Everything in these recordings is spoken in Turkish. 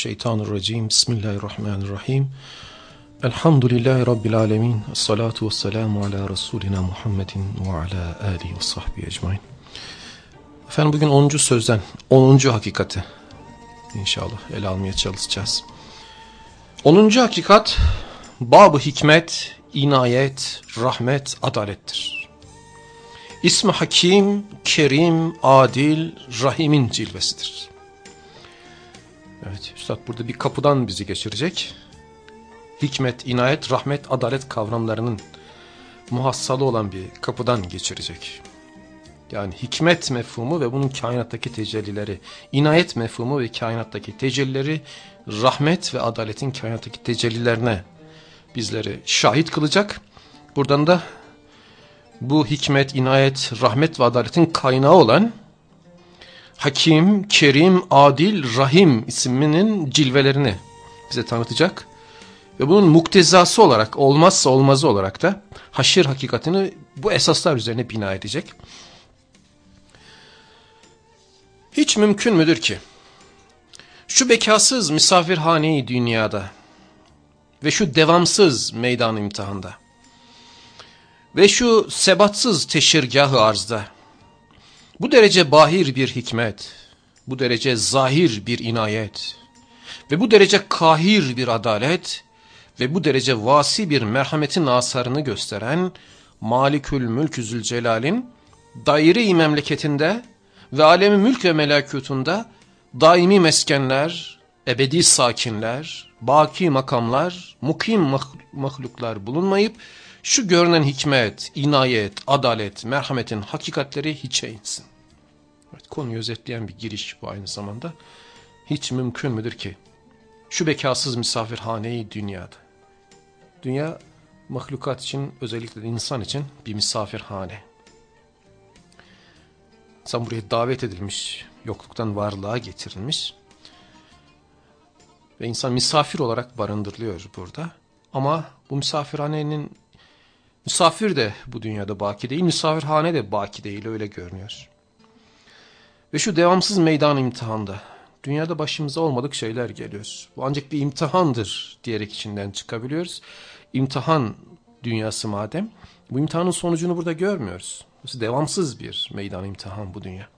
Euzubillahimineşşeytanirracim. Bismillahirrahmanirrahim. Elhamdülillahi Rabbil alemin. Salatu ve selamu ala Resulina Muhammedin ve ala alihi ve sahbihi ecmain. Efendim bugün 10. sözden 10. hakikati inşallah ele almaya çalışacağız. 10. hakikat babı hikmet, inayet, rahmet, adalettir. İsmi Hakim, Kerim, Adil, Rahim'in cilvesidir. Evet, Üstad burada bir kapıdan bizi geçirecek. Hikmet, inayet, rahmet, adalet kavramlarının muhassalı olan bir kapıdan geçirecek. Yani hikmet mefhumu ve bunun kainattaki tecellileri, inayet mefhumu ve kainattaki tecellileri, rahmet ve adaletin kainattaki tecellilerine bizleri şahit kılacak. Buradan da bu hikmet, inayet, rahmet ve adaletin kaynağı olan Hakim, Kerim, Adil, Rahim isminin cilvelerini bize tanıtacak. Ve bunun muktezası olarak, olmazsa olmazı olarak da haşir hakikatini bu esaslar üzerine bina edecek. Hiç mümkün müdür ki şu bekasız misafirhaneyi dünyada ve şu devamsız meydan imtihanda ve şu sebatsız teşirgahı arzda bu derece bahir bir hikmet, bu derece zahir bir inayet ve bu derece kahir bir adalet ve bu derece vasi bir merhametin asarını gösteren Malikül Mülk Zülcelal'in daire-i memleketinde ve alemi mülk ve melakutunda daimi meskenler, ebedi sakinler, baki makamlar, mukim mahluklar bulunmayıp şu görünen hikmet, inayet, adalet, merhametin hakikatleri hiçe insin. Evet, konuyu özetleyen bir giriş bu aynı zamanda. Hiç mümkün müdür ki şu bekasız misafirhaneyi dünyada. Dünya mahlukat için özellikle insan için bir misafirhane. İnsan buraya davet edilmiş, yokluktan varlığa getirilmiş. Ve insan misafir olarak barındırılıyor burada. Ama bu misafirhanenin misafir de bu dünyada baki değil, misafirhane de baki değil öyle görünüyor. Ve şu devamsız meydan imtihanda dünyada başımıza olmadık şeyler geliyor. Bu ancak bir imtihandır diyerek içinden çıkabiliyoruz. İmtihan dünyası madem bu imtihanın sonucunu burada görmüyoruz. Bu devamsız bir meydan imtihan bu dünya.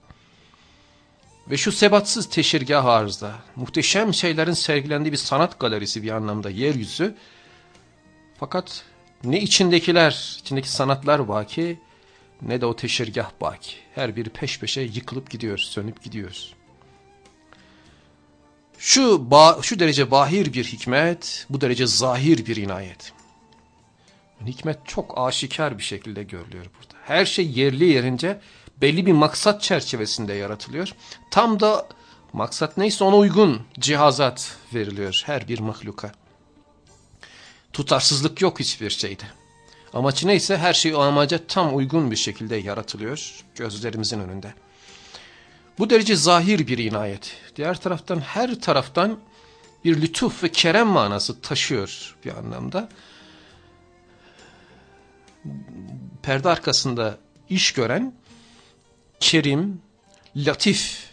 Ve şu sebatsız teşirgah arzda muhteşem şeylerin sergilendiği bir sanat galerisi bir anlamda yeryüzü. Fakat ne içindekiler, içindeki sanatlar baki ne de o teşirgah baki. Her biri peş peşe yıkılıp gidiyor, sönüp gidiyor. Şu, şu derece bahir bir hikmet, bu derece zahir bir inayet. Hikmet çok aşikar bir şekilde görülüyor burada. Her şey yerli yerince belli bir maksat çerçevesinde yaratılıyor. Tam da maksat neyse ona uygun cihazat veriliyor her bir mahluka. Tutarsızlık yok hiçbir şeyde. Amacı neyse her şey o amaca tam uygun bir şekilde yaratılıyor gözlerimizin önünde. Bu derece zahir bir inayet. Diğer taraftan her taraftan bir lütuf ve kerem manası taşıyor bir anlamda. Perde arkasında iş gören kerim, latif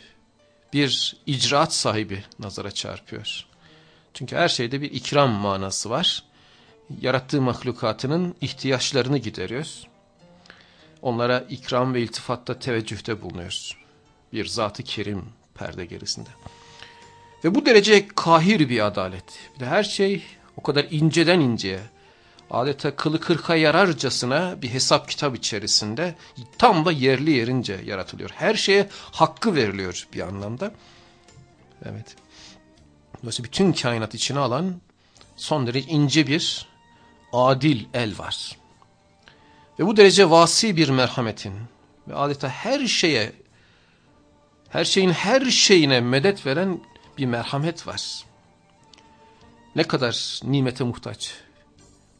bir icraat sahibi nazara çarpıyor. Çünkü her şeyde bir ikram manası var yarattığı mahlukatının ihtiyaçlarını gideriyoruz. Onlara ikram ve iltifatta teveccühte bulunuyoruz. Bir zatı kerim perde gerisinde. Ve bu derece kahir bir adalet. Bir de her şey o kadar inceden inceye, adeta kılı kırka yararcasına bir hesap kitap içerisinde tam da yerli yerince yaratılıyor. Her şeye hakkı veriliyor bir anlamda. Evet. Dolayısıyla bütün kainat içine alan son derece ince bir adil el var. Ve bu derece vasi bir merhametin ve adeta her şeye, her şeyin her şeyine medet veren bir merhamet var. Ne kadar nimete muhtaç,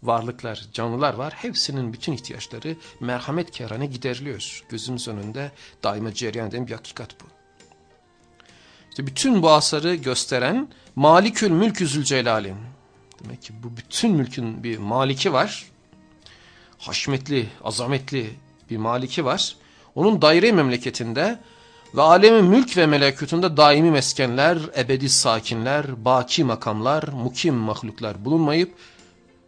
varlıklar, canlılar var. Hepsinin bütün ihtiyaçları merhamet kerane gideriliyor. Gözümüz önünde daima cereyan eden bir hakikat bu. İşte bütün bu asarı gösteren Malikül Mülkü Zülcelal'in. Demek ki bu bütün mülkün bir maliki var. Haşmetli, azametli bir maliki var. Onun daire memleketinde ve alemin mülk ve melekutunda daimi meskenler, ebedi sakinler, baki makamlar, mukim mahluklar bulunmayıp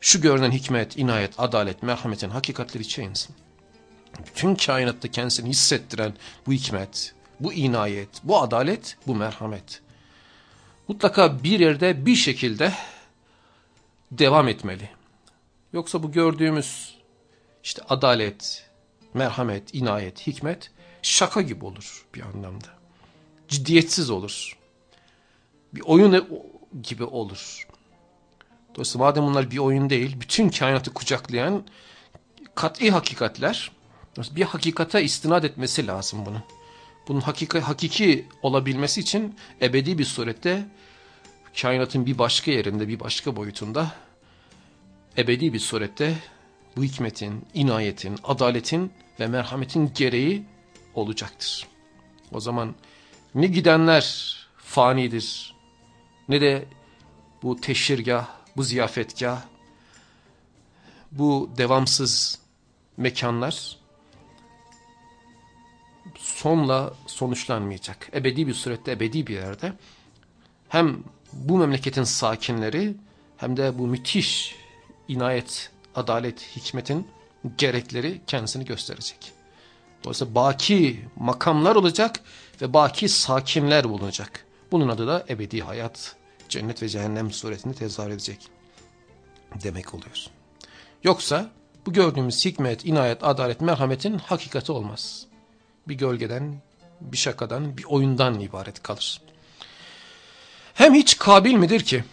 şu görünen hikmet, inayet, adalet, merhametin hakikatleri içeyinsin. Bütün kainatta kendisini hissettiren bu hikmet, bu inayet, bu adalet, bu merhamet. Mutlaka bir yerde bir şekilde devam etmeli. Yoksa bu gördüğümüz işte adalet, merhamet, inayet, hikmet şaka gibi olur bir anlamda. Ciddiyetsiz olur. Bir oyun gibi olur. Dolayısıyla madem bunlar bir oyun değil, bütün kainatı kucaklayan kat'i hakikatler, bir hakikate istinad etmesi lazım bunun. Bunun hakiki, hakiki olabilmesi için ebedi bir surette kainatın bir başka yerinde, bir başka boyutunda ebedi bir surette bu hikmetin, inayetin, adaletin ve merhametin gereği olacaktır. O zaman ne gidenler fanidir ne de bu teşhirgah, bu ziyafetgah, bu devamsız mekanlar sonla sonuçlanmayacak. Ebedi bir surette, ebedi bir yerde hem bu memleketin sakinleri hem de bu müthiş inayet, adalet, hikmetin gerekleri kendisini gösterecek. Dolayısıyla baki makamlar olacak ve baki sakinler bulunacak. Bunun adı da ebedi hayat, cennet ve cehennem suretinde tezahür edecek demek oluyor. Yoksa bu gördüğümüz hikmet, inayet, adalet, merhametin hakikati olmaz. Bir gölgeden, bir şakadan, bir oyundan ibaret kalır. Hem hiç kabil midir ki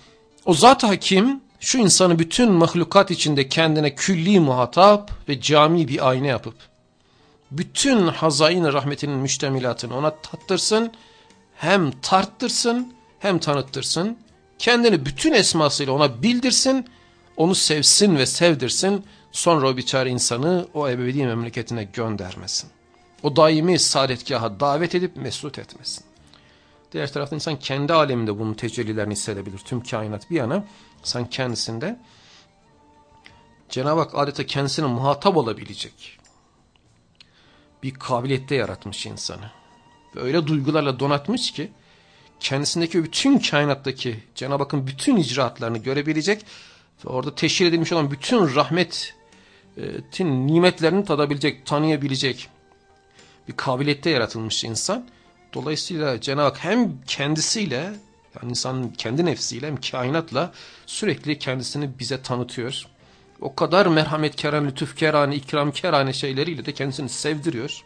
o zat hakim şu insanı bütün mahlukat içinde kendine külli muhatap ve cami bir ayna yapıp bütün hazain rahmetinin müştemilatını ona tattırsın, hem tarttırsın hem tanıttırsın, kendini bütün esmasıyla ona bildirsin, onu sevsin ve sevdirsin, sonra o biçare insanı o ebedi memleketine göndermesin. O daimi saadetgaha davet edip mesut etmesin. Diğer taraftan insan kendi aleminde bunun tecellilerini hissedebilir. Tüm kainat bir yana, sen kendisinde Cenab-ı Hak adeta kendisine muhatap olabilecek bir kabiliyette yaratmış insanı. Ve öyle duygularla donatmış ki kendisindeki bütün kainattaki Cenab-ı Hakk'ın bütün icraatlarını görebilecek ve orada teşhir edilmiş olan bütün rahmetin nimetlerini tadabilecek, tanıyabilecek bir kabiliyette yaratılmış insan. Dolayısıyla Cenab-ı Hak hem kendisiyle yani insanın kendi nefsiyle hem kainatla sürekli kendisini bize tanıtıyor o kadar merhametkeran, lütufkerane, ikramkerane şeyleriyle de kendisini sevdiriyor.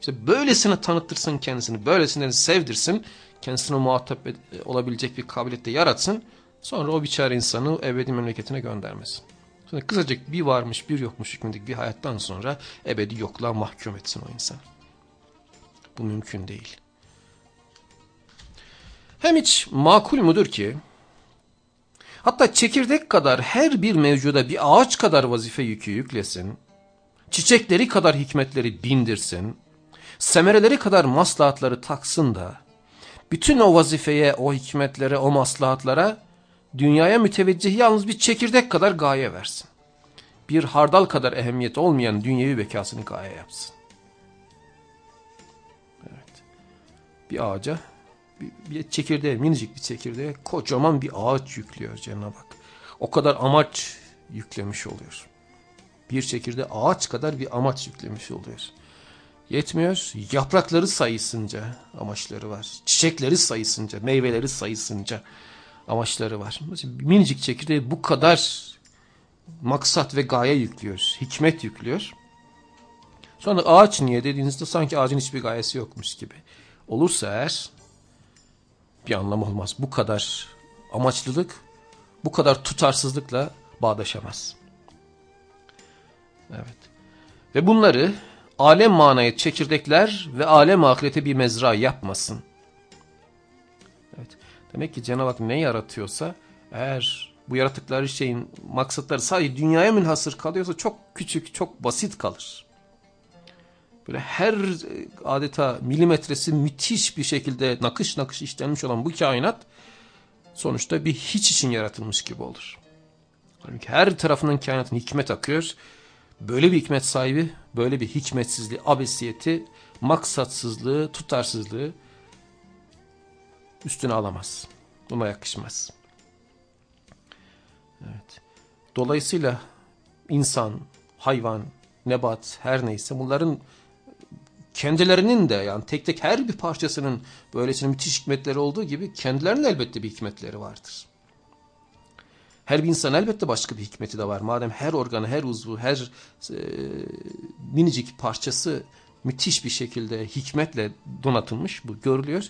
İşte böylesine tanıttırsın kendisini, böylesine sevdirsin, kendisine muhatap olabilecek bir kabiliyette yaratsın. Sonra o biçare insanı ebedi memleketine göndermesin. Sonra kısacık bir varmış bir yokmuş hükmündeki bir hayattan sonra ebedi yokluğa mahkum etsin o insan. Bu mümkün değil. Hem hiç makul mudur ki Hatta çekirdek kadar her bir mevcuda bir ağaç kadar vazife yükü yüklesin, çiçekleri kadar hikmetleri bindirsin, semereleri kadar maslahatları taksın da, bütün o vazifeye, o hikmetlere, o maslahatlara dünyaya müteveccih yalnız bir çekirdek kadar gaye versin. Bir hardal kadar ehemmiyet olmayan dünyevi bekasını gaye yapsın. Evet. Bir ağaca bir, çekirdeğe, minicik bir çekirdeğe kocaman bir ağaç yüklüyor Cenab-ı Hak. O kadar amaç yüklemiş oluyor. Bir çekirdeğe ağaç kadar bir amaç yüklemiş oluyor. Yetmiyor, yaprakları sayısınca amaçları var. Çiçekleri sayısınca, meyveleri sayısınca amaçları var. Minicik çekirdeğe bu kadar maksat ve gaye yüklüyor, hikmet yüklüyor. Sonra ağaç niye dediğinizde sanki ağacın hiçbir gayesi yokmuş gibi. Olursa eğer bir anlam olmaz. Bu kadar amaçlılık, bu kadar tutarsızlıkla bağdaşamaz. Evet. Ve bunları alem manaya çekirdekler ve alem ahirete bir mezra yapmasın. Evet. Demek ki Cenab-ı Hak ne yaratıyorsa eğer bu yaratıkları şeyin maksatları sadece dünyaya münhasır kalıyorsa çok küçük, çok basit kalır. Böyle her adeta milimetresi müthiş bir şekilde nakış nakış işlenmiş olan bu kainat sonuçta bir hiç için yaratılmış gibi olur. Halbuki her tarafından kainatın hikmet akıyor. Böyle bir hikmet sahibi, böyle bir hikmetsizliği, abesiyeti, maksatsızlığı, tutarsızlığı üstüne alamaz. Buna yakışmaz. Evet. Dolayısıyla insan, hayvan, nebat her neyse bunların kendilerinin de yani tek tek her bir parçasının böylesine müthiş hikmetleri olduğu gibi kendilerinin elbette bir hikmetleri vardır. Her bir insan elbette başka bir hikmeti de var. Madem her organı, her uzvu, her e, minicik parçası müthiş bir şekilde hikmetle donatılmış bu görülüyor.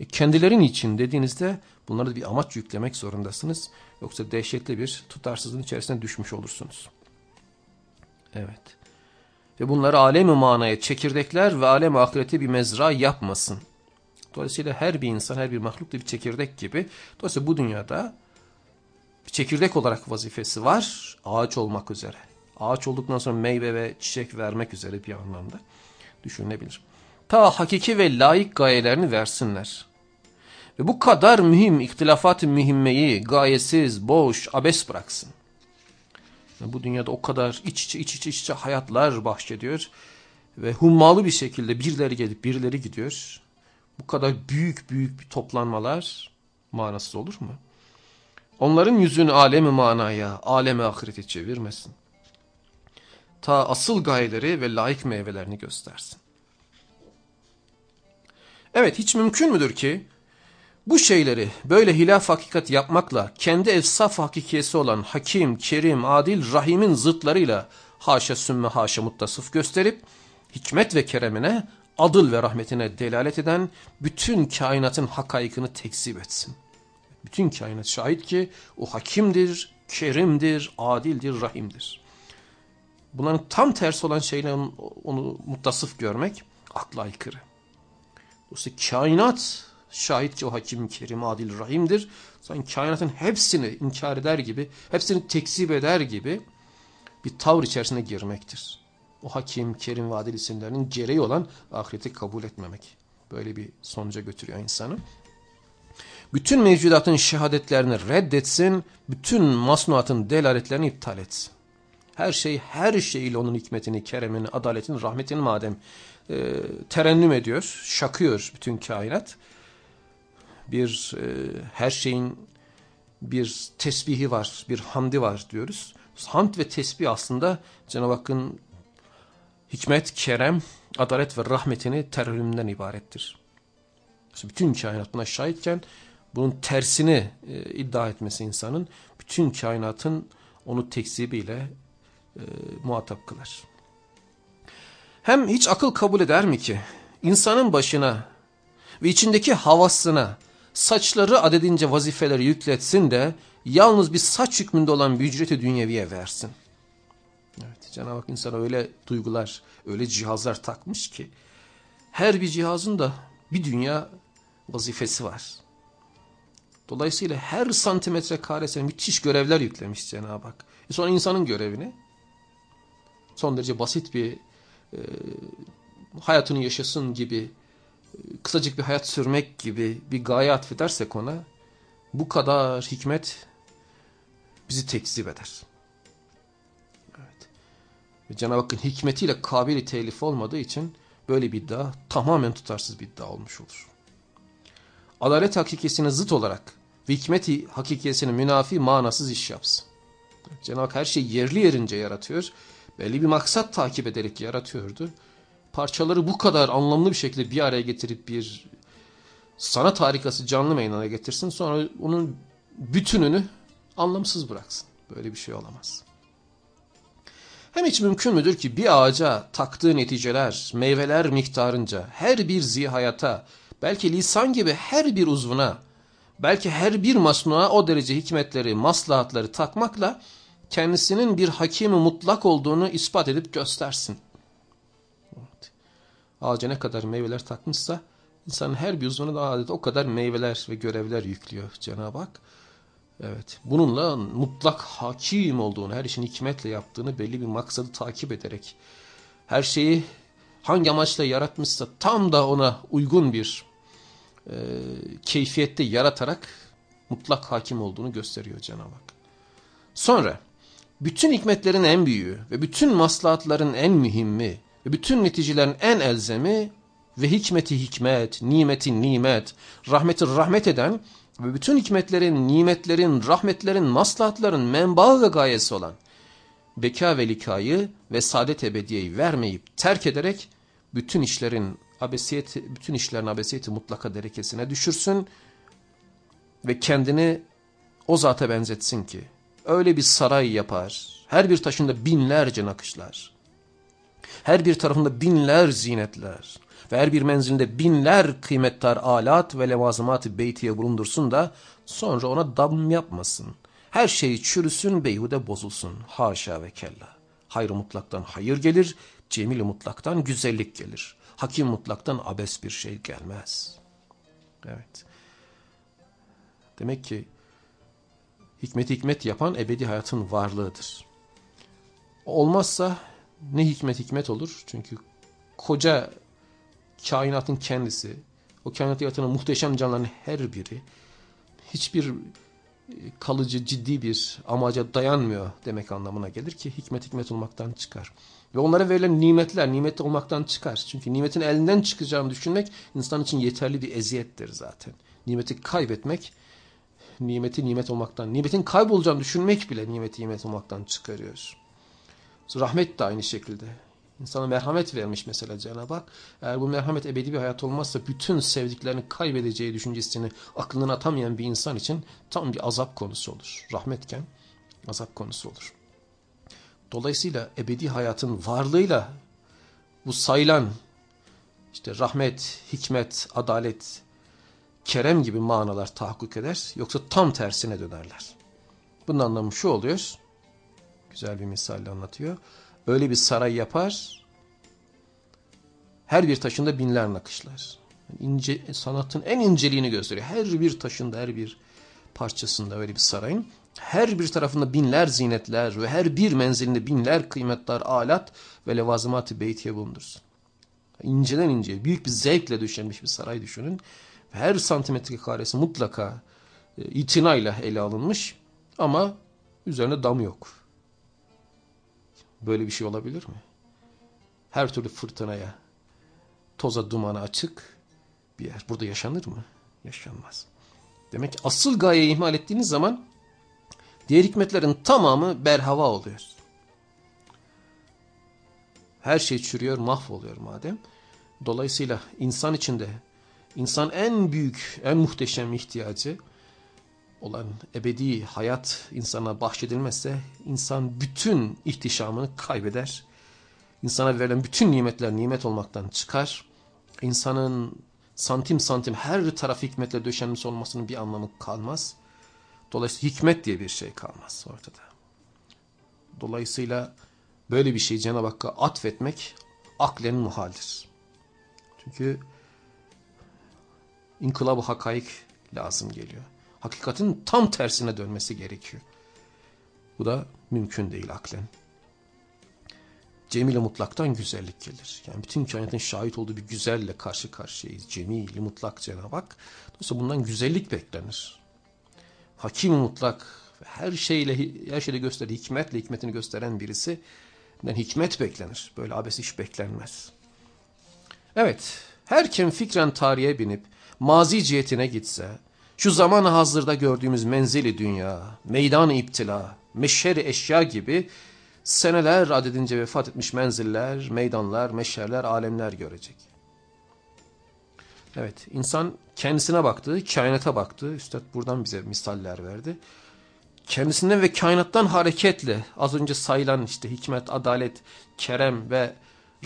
E, kendilerin için dediğinizde bunlara da bir amaç yüklemek zorundasınız. Yoksa dehşetli bir tutarsızlığın içerisine düşmüş olursunuz. Evet. Ve bunları alemi manaya çekirdekler ve alem ahireti bir mezra yapmasın. Dolayısıyla her bir insan, her bir mahluk da bir çekirdek gibi. Dolayısıyla bu dünyada bir çekirdek olarak vazifesi var. Ağaç olmak üzere. Ağaç olduktan sonra meyve ve çiçek vermek üzere bir anlamda düşünülebilir. Ta hakiki ve layık gayelerini versinler. Ve bu kadar mühim ihtilafat-ı mühimmeyi gayesiz, boş, abes bıraksın. Bu dünyada o kadar iç içe iç içe iç içe hayatlar bahşediyor. Ve hummalı bir şekilde birileri gelip birileri gidiyor. Bu kadar büyük büyük bir toplanmalar manasız olur mu? Onların yüzünü alemi manaya, aleme ahirete çevirmesin. Ta asıl gayeleri ve layık meyvelerini göstersin. Evet hiç mümkün müdür ki bu şeyleri böyle hilaf hakikat yapmakla kendi efsaf hakikiyesi olan hakim, kerim, adil, rahimin zıtlarıyla haşa sümme haşa muttasıf gösterip hikmet ve keremine, adıl ve rahmetine delalet eden bütün kainatın hakaykını tekzip etsin. Bütün kainat şahit ki o hakimdir, kerimdir, adildir, rahimdir. Bunların tam tersi olan şeyle onu muttasıf görmek akla aykırı. Dolayısıyla kainat şahit ki o hakim, kerim, adil, rahimdir. Sanki kainatın hepsini inkar eder gibi, hepsini tekzip eder gibi bir tavır içerisine girmektir. O hakim, kerim ve adil isimlerinin gereği olan ahireti kabul etmemek. Böyle bir sonuca götürüyor insanı. Bütün mevcudatın şehadetlerini reddetsin, bütün masnuatın delaletlerini iptal etsin. Her şey her şeyiyle onun hikmetini, keremini, adaletini, rahmetini madem e, terennüm ediyor, şakıyor bütün kainat. Bir e, her şeyin bir tesbihi var, bir hamdi var diyoruz. Hamd ve tesbih aslında Cenab-ı Hakk'ın hikmet, kerem, adalet ve rahmetini terennümden ibarettir. İşte bütün kainat buna şahitken bunun tersini e, iddia etmesi insanın bütün kainatın onu tekzibiyle e, muhatap kılar. Hem hiç akıl kabul eder mi ki insanın başına ve içindeki havasına saçları adedince vazifeleri yükletsin de yalnız bir saç hükmünde olan bir ücreti dünyeviye versin. Evet, Cenab-ı Hak insana öyle duygular, öyle cihazlar takmış ki her bir cihazın da bir dünya vazifesi var. Dolayısıyla her santimetre karesine müthiş görevler yüklemiş Cenab-ı Hak. E sonra insanın görevini son derece basit bir e, hayatını yaşasın gibi kısacık bir hayat sürmek gibi bir gaye atfedersek ona bu kadar hikmet bizi tekzip eder. Evet. Ve Cenab-ı Hakk'ın hikmetiyle kabili telif olmadığı için böyle bir iddia tamamen tutarsız bir iddia olmuş olur. Adalet hakikisine zıt olarak ve hikmeti hakikisine münafi manasız iş yapsın. Cenab-ı Hak her şeyi yerli yerince yaratıyor belli bir maksat takip ederek yaratıyordu. Parçaları bu kadar anlamlı bir şekilde bir araya getirip bir sanat harikası canlı meydana getirsin. Sonra onun bütününü anlamsız bıraksın. Böyle bir şey olamaz. Hem hiç mümkün müdür ki bir ağaca taktığı neticeler, meyveler miktarınca her bir zihayata, belki lisan gibi her bir uzvuna, belki her bir masnuğa o derece hikmetleri, maslahatları takmakla kendisinin bir hakimi mutlak olduğunu ispat edip göstersin. Ağaca ne kadar meyveler takmışsa insanın her bir uzvuna da adeta o kadar meyveler ve görevler yüklüyor Cenab-ı Hak. Evet. Bununla mutlak hakim olduğunu, her işin hikmetle yaptığını belli bir maksadı takip ederek her şeyi hangi amaçla yaratmışsa tam da ona uygun bir e, keyfiyette yaratarak mutlak hakim olduğunu gösteriyor Cenab-ı Hak. Sonra bütün hikmetlerin en büyüğü ve bütün maslahatların en mühimmi ve bütün neticelerin en elzemi ve hikmeti hikmet, nimeti nimet, rahmeti rahmet eden ve bütün hikmetlerin, nimetlerin, rahmetlerin, maslahatların menbaı ve gayesi olan beka ve likayı ve saadet ebediyeyi vermeyip terk ederek bütün işlerin abesiyeti, bütün işlerin abesiyeti mutlaka derekesine düşürsün ve kendini o zata benzetsin ki öyle bir saray yapar. Her bir taşında binlerce nakışlar. Her bir tarafında binler zinetler ve her bir menzilinde binler kıymettar alat ve levazımat-ı beytiye bulundursun da sonra ona dam yapmasın. Her şey çürüsün, beyhude bozulsun. Haşa ve kella. Hayır mutlaktan hayır gelir, cemil mutlaktan güzellik gelir. Hakim mutlaktan abes bir şey gelmez. Evet. Demek ki hikmet hikmet yapan ebedi hayatın varlığıdır. Olmazsa ne hikmet hikmet olur? Çünkü koca kainatın kendisi, o kainatı yaratan muhteşem canlıların her biri hiçbir kalıcı ciddi bir amaca dayanmıyor demek anlamına gelir ki hikmet hikmet olmaktan çıkar. Ve onlara verilen nimetler nimet olmaktan çıkar. Çünkü nimetin elinden çıkacağını düşünmek insan için yeterli bir eziyettir zaten. Nimeti kaybetmek nimeti nimet olmaktan, nimetin kaybolacağını düşünmek bile nimeti nimet olmaktan çıkarıyor. Rahmet de aynı şekilde. İnsana merhamet vermiş mesela Cenab-ı Hak. Eğer bu merhamet ebedi bir hayat olmazsa bütün sevdiklerini kaybedeceği düşüncesini aklından atamayan bir insan için tam bir azap konusu olur. Rahmetken azap konusu olur. Dolayısıyla ebedi hayatın varlığıyla bu sayılan işte rahmet, hikmet, adalet, kerem gibi manalar tahakkuk eder. Yoksa tam tersine dönerler. Bunun anlamı şu oluyor. Güzel bir misalle anlatıyor öyle bir saray yapar, her bir taşında binler nakışlar. İnce, sanatın en inceliğini gösteriyor. Her bir taşında, her bir parçasında öyle bir sarayın. Her bir tarafında binler zinetler ve her bir menzilinde binler kıymetler, alat ve levazımat-ı beytiye bulundursun. İnceden ince, büyük bir zevkle döşenmiş bir saray düşünün. Her santimetre karesi mutlaka e, itinayla ele alınmış ama üzerinde dam yok. Böyle bir şey olabilir mi? Her türlü fırtınaya, toza dumana açık bir yer. Burada yaşanır mı? Yaşanmaz. Demek ki asıl gayeyi ihmal ettiğiniz zaman diğer hikmetlerin tamamı berhava oluyor. Her şey çürüyor, mahvoluyor madem. Dolayısıyla insan içinde insan en büyük, en muhteşem ihtiyacı olan ebedi hayat insana bahşedilmezse insan bütün ihtişamını kaybeder. İnsana verilen bütün nimetler nimet olmaktan çıkar. İnsanın santim santim her taraf hikmetle döşenmiş olmasının bir anlamı kalmaz. Dolayısıyla hikmet diye bir şey kalmaz ortada. Dolayısıyla böyle bir şey Cenab-ı Hakk'a atfetmek aklen muhaldir. Çünkü inkılab-ı hakaik lazım geliyor hakikatin tam tersine dönmesi gerekiyor. Bu da mümkün değil aklen. Cemil mutlaktan güzellik gelir. Yani bütün kainatın şahit olduğu bir güzelle karşı karşıyayız. Cemil mutlak Cenab-ı Hak. Dolayısıyla bundan güzellik beklenir. Hakim mutlak her şeyle her şeyle gösterdiği hikmetle hikmetini gösteren birisi hikmet beklenir. Böyle abes iş beklenmez. Evet, her kim fikren tarihe binip mazi cihetine gitse, şu zaman hazırda gördüğümüz menzili dünya, meydan iptila, meşheri eşya gibi seneler adedince vefat etmiş menziller, meydanlar, meşherler, alemler görecek. Evet, insan kendisine baktı, kainata baktı. Üstad buradan bize misaller verdi. Kendisinden ve kainattan hareketle az önce sayılan işte hikmet, adalet, kerem ve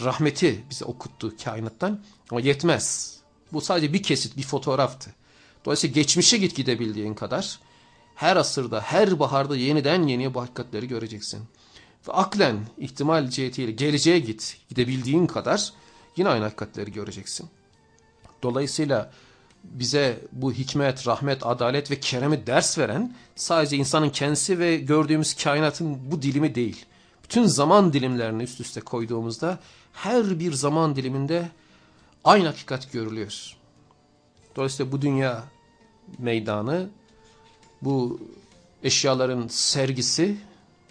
rahmeti bize okuttu kainattan. Ama yetmez. Bu sadece bir kesit, bir fotoğraftı. Dolayısıyla geçmişe git gidebildiğin kadar her asırda, her baharda yeniden yeni hakikatleri göreceksin. Ve aklen ihtimal cihetiyle geleceğe git gidebildiğin kadar yine aynı hakikatleri göreceksin. Dolayısıyla bize bu hikmet, rahmet, adalet ve keremi ders veren sadece insanın kendisi ve gördüğümüz kainatın bu dilimi değil. Bütün zaman dilimlerini üst üste koyduğumuzda her bir zaman diliminde aynı hakikat görülüyor. Dolayısıyla bu dünya meydanı, bu eşyaların sergisi,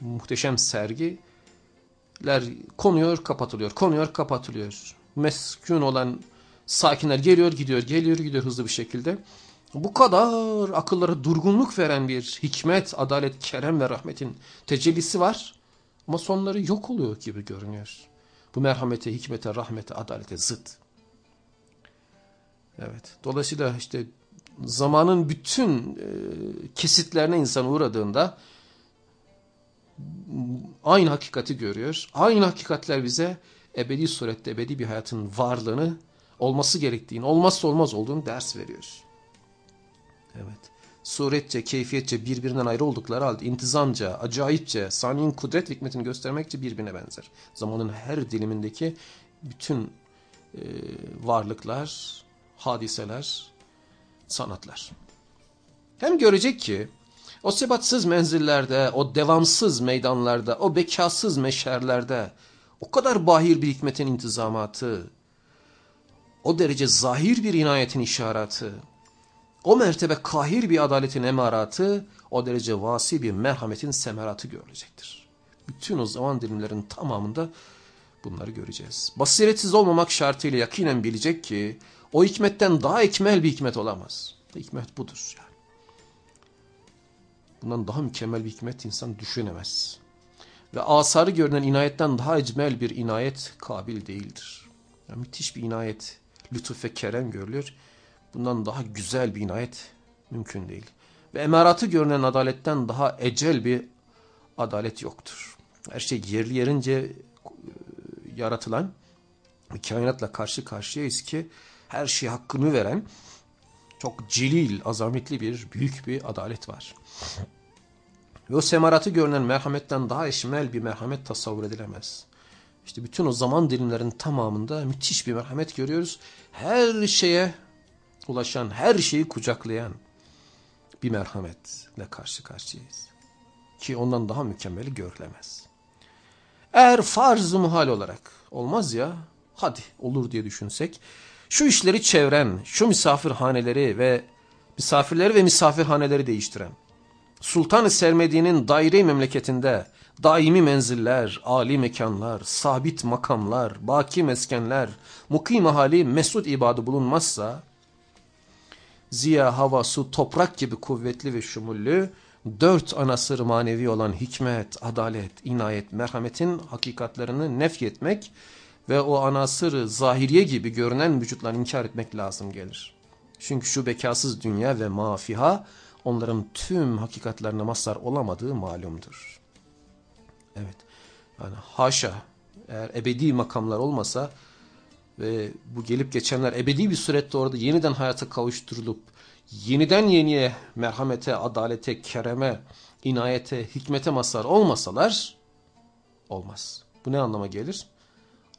muhteşem sergiler konuyor, kapatılıyor, konuyor, kapatılıyor. Meskun olan sakinler geliyor, gidiyor, geliyor, gidiyor hızlı bir şekilde. Bu kadar akıllara durgunluk veren bir hikmet, adalet, kerem ve rahmetin tecellisi var. Ama sonları yok oluyor gibi görünüyor. Bu merhamete, hikmete, rahmete, adalete zıt. Evet. Dolayısıyla işte zamanın bütün e, kesitlerine insan uğradığında aynı hakikati görüyor. Aynı hakikatler bize ebedi surette ebedi bir hayatın varlığını olması gerektiğini, olmazsa olmaz olduğunu ders veriyor. Evet. Suretçe, keyfiyetçe birbirinden ayrı oldukları halde intizamca, acayipçe, saniyin kudret hikmetini göstermekçe birbirine benzer. Zamanın her dilimindeki bütün e, varlıklar, hadiseler, sanatlar. Hem görecek ki o sebatsız menzillerde, o devamsız meydanlarda, o bekasız meşerlerde o kadar bahir bir hikmetin intizamatı, o derece zahir bir inayetin işareti, o mertebe kahir bir adaletin emaratı, o derece vasi bir merhametin semeratı görülecektir. Bütün o zaman dilimlerin tamamında bunları göreceğiz. Basiretsiz olmamak şartıyla yakinen bilecek ki o hikmetten daha ekmel bir hikmet olamaz. Hikmet budur yani. Bundan daha mükemmel bir hikmet insan düşünemez. Ve asarı görünen inayetten daha ecmel bir inayet kabil değildir. Yani müthiş bir inayet, lütuf ve kerem görülüyor. Bundan daha güzel bir inayet mümkün değil. Ve emaratı görünen adaletten daha ecel bir adalet yoktur. Her şey yerli yerince e, yaratılan kainatla karşı karşıyayız ki her şey hakkını veren çok celil, azametli bir büyük bir adalet var. Ve o semaratı görünen merhametten daha eşmel bir merhamet tasavvur edilemez. İşte bütün o zaman dilimlerin tamamında müthiş bir merhamet görüyoruz. Her şeye ulaşan, her şeyi kucaklayan bir merhametle karşı karşıyayız. Ki ondan daha mükemmeli görülemez. Eğer farz-ı muhal olarak olmaz ya, hadi olur diye düşünsek, şu işleri çevren, şu misafirhaneleri ve misafirleri ve misafirhaneleri değiştiren, Sultan-ı Sermedi'nin daire memleketinde daimi menziller, âli mekanlar, sabit makamlar, baki meskenler, mukim hali mesut ibadı bulunmazsa, ziya, hava, su, toprak gibi kuvvetli ve şumullü, dört anasır manevi olan hikmet, adalet, inayet, merhametin hakikatlerini nefyetmek ve o anasır zahiriye gibi görünen vücutları inkar etmek lazım gelir. Çünkü şu bekasız dünya ve mafiha onların tüm hakikatlerine mazhar olamadığı malumdur. Evet. Yani haşa eğer ebedi makamlar olmasa ve bu gelip geçenler ebedi bir surette orada yeniden hayata kavuşturulup yeniden yeniye merhamete, adalete, kereme, inayete, hikmete mazhar olmasalar olmaz. Bu ne anlama gelir?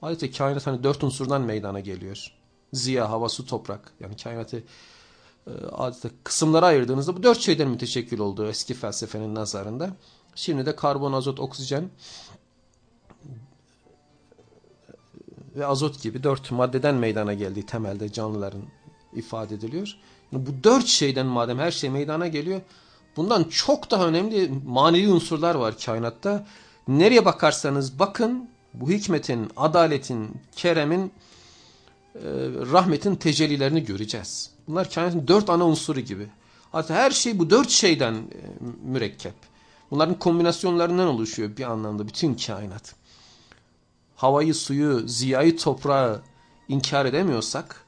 Adeta kainat hani dört unsurdan meydana geliyor. Ziya, hava, su, toprak. Yani kainatı e, adeta kısımlara ayırdığınızda bu dört şeyden müteşekkil olduğu eski felsefenin nazarında. Şimdi de karbon, azot, oksijen ve azot gibi dört maddeden meydana geldiği temelde canlıların ifade ediliyor. Yani bu dört şeyden madem her şey meydana geliyor bundan çok daha önemli manevi unsurlar var kainatta. Nereye bakarsanız bakın bu hikmetin, adaletin, keremin, e, rahmetin tecellilerini göreceğiz. Bunlar kainatın dört ana unsuru gibi. Hatta her şey bu dört şeyden e, mürekkep. Bunların kombinasyonlarından oluşuyor bir anlamda bütün kainat. Havayı, suyu, ziyayı, toprağı inkar edemiyorsak,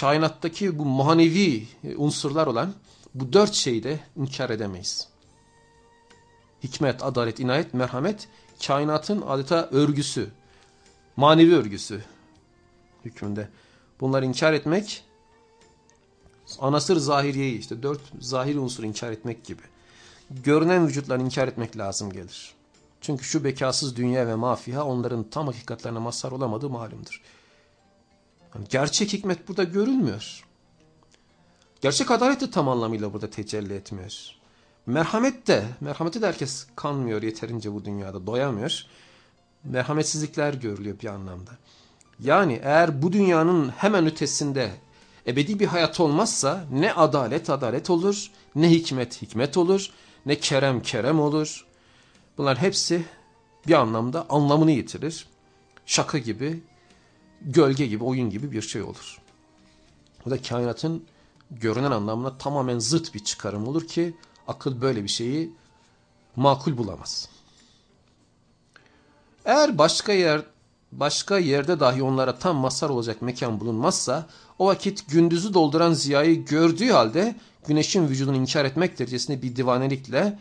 kainattaki bu manevi e, unsurlar olan bu dört şeyi de inkar edemeyiz. Hikmet, adalet, inayet, merhamet kainatın adeta örgüsü, manevi örgüsü hükmünde. Bunları inkar etmek, anasır zahiriyeyi işte dört zahiri unsur inkar etmek gibi. Görünen vücutları inkar etmek lazım gelir. Çünkü şu bekasız dünya ve mafiha onların tam hakikatlerine mazhar olamadığı malumdur. Yani gerçek hikmet burada görülmüyor. Gerçek adalet de tam anlamıyla burada tecelli etmiyor. Merhamet de, merhameti de herkes kanmıyor yeterince bu dünyada, doyamıyor. Merhametsizlikler görülüyor bir anlamda. Yani eğer bu dünyanın hemen ötesinde ebedi bir hayat olmazsa ne adalet adalet olur, ne hikmet hikmet olur, ne kerem kerem olur. Bunlar hepsi bir anlamda anlamını yitirir. Şaka gibi, gölge gibi, oyun gibi bir şey olur. Bu da kainatın görünen anlamına tamamen zıt bir çıkarım olur ki akıl böyle bir şeyi makul bulamaz. Eğer başka yer başka yerde dahi onlara tam mazhar olacak mekan bulunmazsa o vakit gündüzü dolduran ziyayı gördüğü halde güneşin vücudunu inkar etmek derecesinde bir divanelikle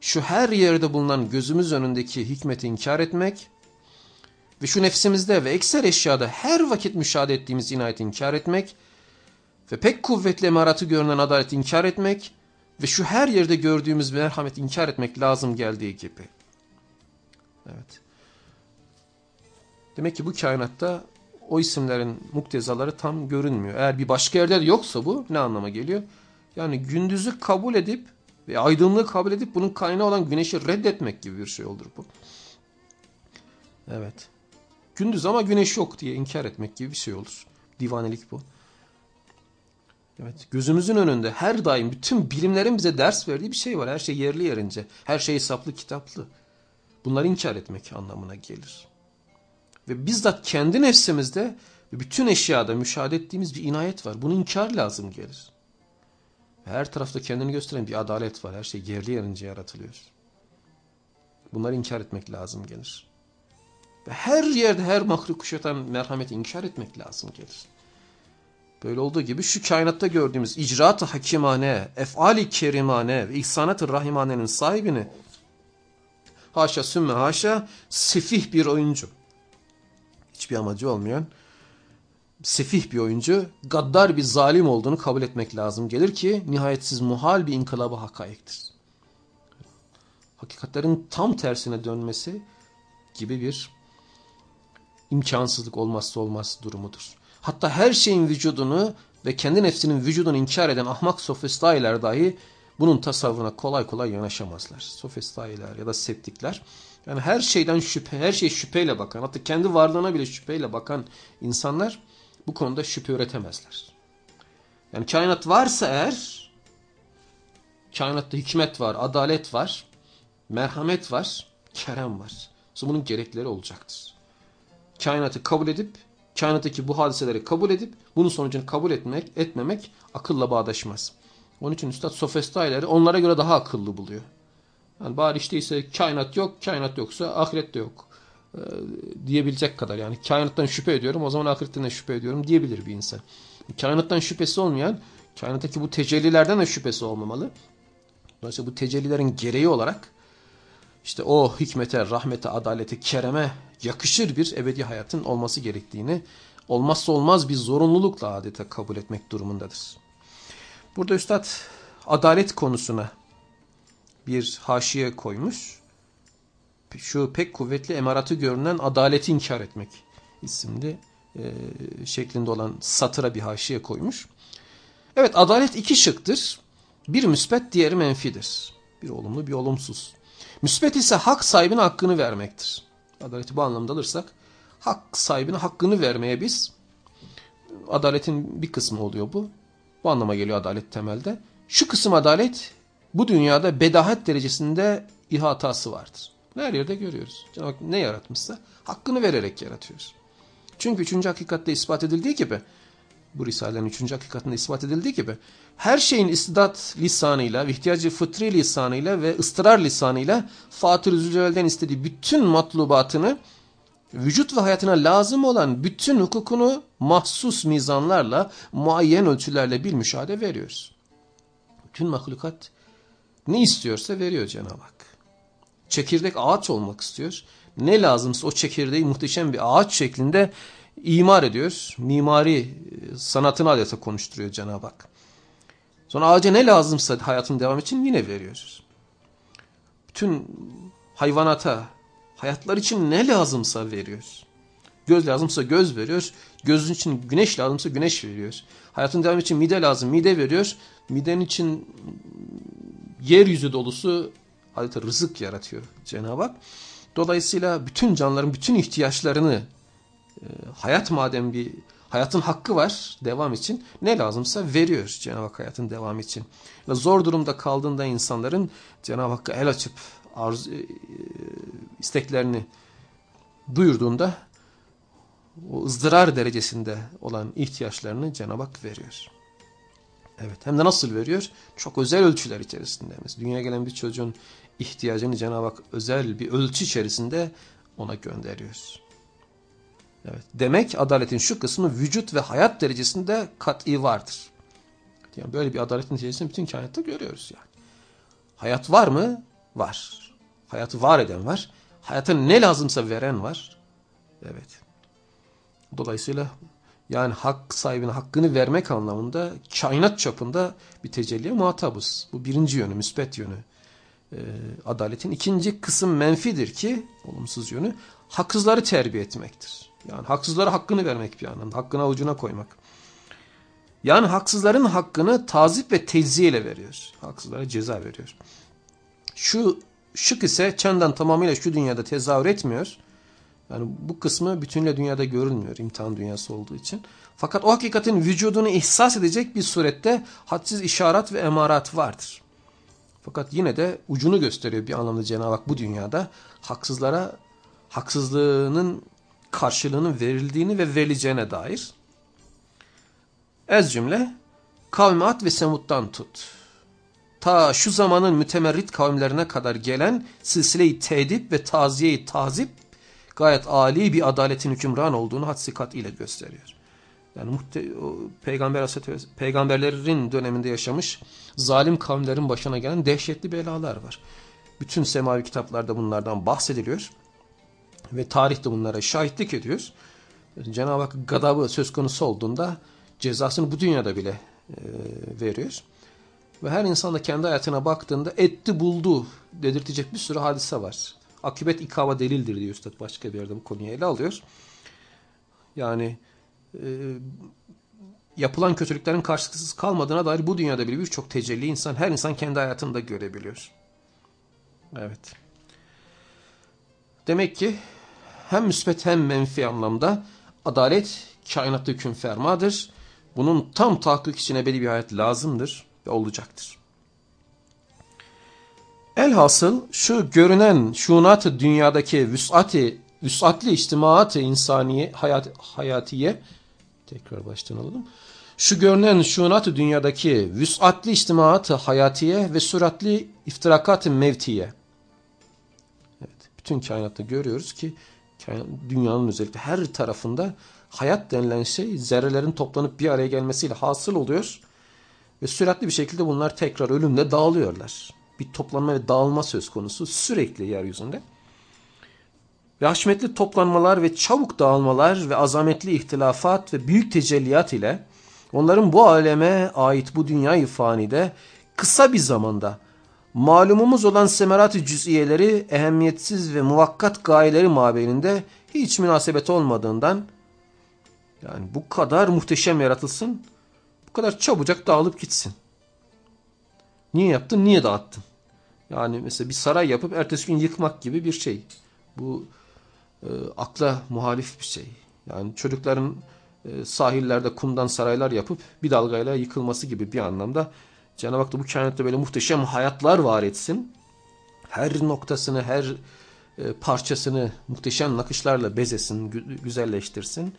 şu her yerde bulunan gözümüz önündeki hikmeti inkar etmek ve şu nefsimizde ve ekser eşyada her vakit müşahede ettiğimiz inayeti inkar etmek ve pek kuvvetli emaratı görünen adaleti inkar etmek ve şu her yerde gördüğümüz merhamet inkar etmek lazım geldiği gibi. Evet. Demek ki bu kainatta o isimlerin muktezaları tam görünmüyor. Eğer bir başka yerde de yoksa bu ne anlama geliyor? Yani gündüzü kabul edip ve aydınlığı kabul edip bunun kaynağı olan güneşi reddetmek gibi bir şey olur bu. Evet. Gündüz ama güneş yok diye inkar etmek gibi bir şey olur. Divanelik bu. Evet, gözümüzün önünde her daim bütün bilimlerin bize ders verdiği bir şey var. Her şey yerli yerince. Her şey hesaplı kitaplı. Bunları inkar etmek anlamına gelir. Ve bizzat kendi nefsimizde ve bütün eşyada müşahede ettiğimiz bir inayet var. Bunu inkar lazım gelir. Her tarafta kendini gösteren bir adalet var. Her şey yerli yerince yaratılıyor. Bunları inkar etmek lazım gelir. Ve her yerde her mahluk kuşatan merhameti inkar etmek lazım gelir. Böyle olduğu gibi şu kainatta gördüğümüz icraat-ı hakimane, efali kerimane ve ihsanat-ı rahimanenin sahibini haşa sümme haşa sefih bir oyuncu. Hiçbir amacı olmayan sefih bir oyuncu, gaddar bir zalim olduğunu kabul etmek lazım gelir ki nihayetsiz muhal bir inkılabı hakayektir. Hakikatlerin tam tersine dönmesi gibi bir imkansızlık olmazsa olmaz durumudur. Hatta her şeyin vücudunu ve kendi nefsinin vücudunu inkar eden ahmak sofistailer dahi bunun tasavvuruna kolay kolay yanaşamazlar. Sofistailer ya da septikler. Yani her şeyden şüphe, her şey şüpheyle bakan, hatta kendi varlığına bile şüpheyle bakan insanlar bu konuda şüphe üretemezler. Yani kainat varsa eğer, kainatta hikmet var, adalet var, merhamet var, kerem var. So bunun gerekleri olacaktır. Kainatı kabul edip kainattaki bu hadiseleri kabul edip bunun sonucunu kabul etmek, etmemek akılla bağdaşmaz. Onun için Üstad Sofestaileri onlara göre daha akıllı buluyor. Yani bari işte ise kainat yok, kainat yoksa ahiret de yok e, diyebilecek kadar. Yani kainattan şüphe ediyorum o zaman ahiretten de şüphe ediyorum diyebilir bir insan. Kainattan şüphesi olmayan, kainattaki bu tecellilerden de şüphesi olmamalı. Dolayısıyla bu tecellilerin gereği olarak işte o hikmete, rahmete, adalete, kereme yakışır bir ebedi hayatın olması gerektiğini olmazsa olmaz bir zorunlulukla adeta kabul etmek durumundadır. Burada Üstad adalet konusuna bir haşiye koymuş. Şu pek kuvvetli emaratı görünen adaleti inkar etmek isimli e, şeklinde olan satıra bir haşiye koymuş. Evet adalet iki şıktır. Bir müsbet diğeri menfidir. Bir olumlu bir olumsuz. Müsbet ise hak sahibine hakkını vermektir. Adaleti bu anlamda alırsak hak sahibine hakkını vermeye biz adaletin bir kısmı oluyor bu. Bu anlama geliyor adalet temelde. Şu kısım adalet bu dünyada bedahat derecesinde ihatası vardır. Her yerde görüyoruz. Cenab-ı ne yaratmışsa hakkını vererek yaratıyoruz. Çünkü üçüncü hakikatte ispat edildiği gibi bu Risale'nin üçüncü hakikatinde ispat edildiği gibi her şeyin istidat lisanıyla, ihtiyacı fıtri lisanıyla ve ıstırar lisanıyla Fatır Zülcelal'den istediği bütün matlubatını vücut ve hayatına lazım olan bütün hukukunu mahsus mizanlarla, muayyen ölçülerle bir müşahede veriyoruz. Bütün mahlukat ne istiyorsa veriyor Cenab-ı Hak. Çekirdek ağaç olmak istiyor. Ne lazımsa o çekirdeği muhteşem bir ağaç şeklinde imar ediyor. Mimari e, sanatını adeta konuşturuyor Cenab-ı Hak. Sonra ağaca ne lazımsa hayatın devam için yine veriyoruz. Bütün hayvanata, hayatlar için ne lazımsa veriyoruz. Göz lazımsa göz veriyor. Gözün için güneş lazımsa güneş veriyor. Hayatın devamı için mide lazım. Mide veriyor. Miden için yeryüzü dolusu adeta rızık yaratıyor Cenab-ı Hak. Dolayısıyla bütün canlıların bütün ihtiyaçlarını e, hayat madem bir hayatın hakkı var devam için ne lazımsa veriyor Cenab-ı Hak hayatın devamı için. Ve zor durumda kaldığında insanların Cenab-ı Hakk'a el açıp arzu, e, isteklerini duyurduğunda o ızdırar derecesinde olan ihtiyaçlarını Cenab-ı Hak veriyor. Evet hem de nasıl veriyor? Çok özel ölçüler içerisinde. Mesela dünyaya gelen bir çocuğun ihtiyacını Cenab-ı Hak özel bir ölçü içerisinde ona gönderiyor. Evet. Demek adaletin şu kısmı vücut ve hayat derecesinde kat'i vardır. Yani böyle bir adaletin içerisinde bütün kainatta görüyoruz yani. Hayat var mı? Var. Hayatı var eden var. Hayata ne lazımsa veren var. Evet. Dolayısıyla yani hak sahibine hakkını vermek anlamında kainat çapında bir tecelliye muhatabız. Bu birinci yönü, müspet yönü e, adaletin. ikinci kısım menfidir ki, olumsuz yönü, haksızları terbiye etmektir. Yani haksızlara hakkını vermek bir anlamda, hakkını avucuna koymak. Yani haksızların hakkını tazip ve tezziye ile veriyor. Haksızlara ceza veriyor. Şu şık ise çenden tamamıyla şu dünyada tezahür etmiyor. Yani bu kısmı bütünle dünyada görülmüyor imtihan dünyası olduğu için. Fakat o hakikatin vücudunu ihsas edecek bir surette hadsiz işaret ve emarat vardır. Fakat yine de ucunu gösteriyor bir anlamda Cenab-ı Hak bu dünyada haksızlara haksızlığının karşılığının verildiğini ve verileceğine dair. Ez cümle kavmat ve semuttan tut. Ta şu zamanın mütemerrit kavimlerine kadar gelen silsile-i tedip ve taziye-i tazip gayet âli bir adaletin hükümran olduğunu hadsikat ile gösteriyor. Yani peygamber peygamberlerin döneminde yaşamış zalim kavimlerin başına gelen dehşetli belalar var. Bütün semavi kitaplarda bunlardan bahsediliyor ve tarihte bunlara şahitlik ediyor. Cenab-ı Hak gadabı söz konusu olduğunda cezasını bu dünyada bile e, veriyor. Ve her insan da kendi hayatına baktığında etti buldu dedirtecek bir sürü hadise var. Akıbet ikaba delildir diyor Üstad başka bir yerde bu konuyu ele alıyor. Yani e, yapılan kötülüklerin karşılıksız kalmadığına dair bu dünyada bile birçok tecelli insan, her insan kendi hayatında görebiliyor. Evet. Demek ki hem müsbet hem menfi anlamda adalet kainatta hüküm fermadır. Bunun tam tahakkuk için ebedi bir hayat lazımdır ve olacaktır. Elhasıl şu görünen şunat dünyadaki vüs'ati, vüs'atli içtimaat-ı insaniye, hayat, hayatiye, tekrar baştan alalım. Şu görünen şunat dünyadaki vüs'atli içtimaat-ı hayatiye ve suratli iftirakat-ı mevtiye. Evet, bütün kainatta görüyoruz ki dünyanın özellikle her tarafında hayat denilen şey zerrelerin toplanıp bir araya gelmesiyle hasıl oluyor. Ve süratli bir şekilde bunlar tekrar ölümle dağılıyorlar. Bir toplanma ve dağılma söz konusu sürekli yeryüzünde. Ve haşmetli toplanmalar ve çabuk dağılmalar ve azametli ihtilafat ve büyük tecelliyat ile onların bu aleme ait bu dünya fanide kısa bir zamanda malumumuz olan semerat-ı cüz'iyeleri ehemmiyetsiz ve muvakkat gayeleri mabeyinde hiç münasebet olmadığından yani bu kadar muhteşem yaratılsın bu kadar çabucak dağılıp gitsin. Niye yaptın? Niye dağıttın? Yani mesela bir saray yapıp ertesi gün yıkmak gibi bir şey. Bu e, akla muhalif bir şey. Yani çocukların e, sahillerde kumdan saraylar yapıp bir dalgayla yıkılması gibi bir anlamda Cenab-ı Hak da bu kainatta böyle muhteşem hayatlar var etsin. Her noktasını, her e, parçasını muhteşem nakışlarla bezesin, güzelleştirsin.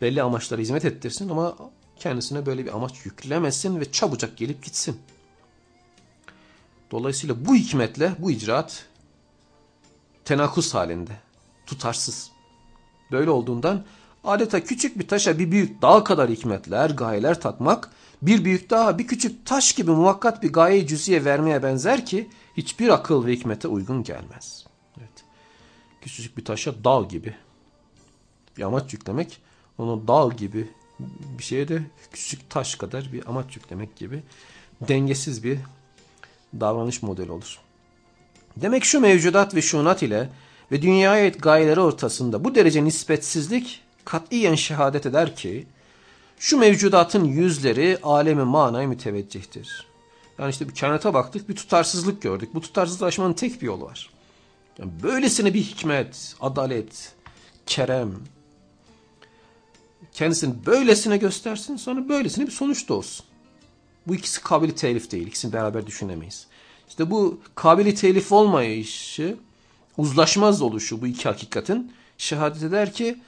Belli amaçlara hizmet ettirsin ama kendisine böyle bir amaç yüklemesin ve çabucak gelip gitsin. Dolayısıyla bu hikmetle bu icraat tenakus halinde, tutarsız. Böyle olduğundan adeta küçük bir taşa bir büyük dağ kadar hikmetler, gayeler takmak, bir büyük dağa bir küçük taş gibi muvakkat bir gaye cüziye vermeye benzer ki hiçbir akıl ve hikmete uygun gelmez. Evet. Küçücük bir taşa dağ gibi bir amaç yüklemek, onu dağ gibi bir şeye de küçük taş kadar bir amaç yüklemek gibi dengesiz bir davranış modeli olur. Demek şu mevcudat ve şunat ile ve dünyaya ait gayeleri ortasında bu derece nispetsizlik katiyen şehadet eder ki şu mevcudatın yüzleri alemi manaya müteveccihtir. Yani işte bir kainata baktık bir tutarsızlık gördük. Bu tutarsızlığı aşmanın tek bir yolu var. Yani böylesine bir hikmet, adalet, kerem kendisini böylesine göstersin sonra böylesine bir sonuç da olsun. Bu ikisi kabili telif değil. İkisini beraber düşünemeyiz. İşte bu kabili telif olmayışı, uzlaşmaz oluşu bu iki hakikatin şehadet eder ki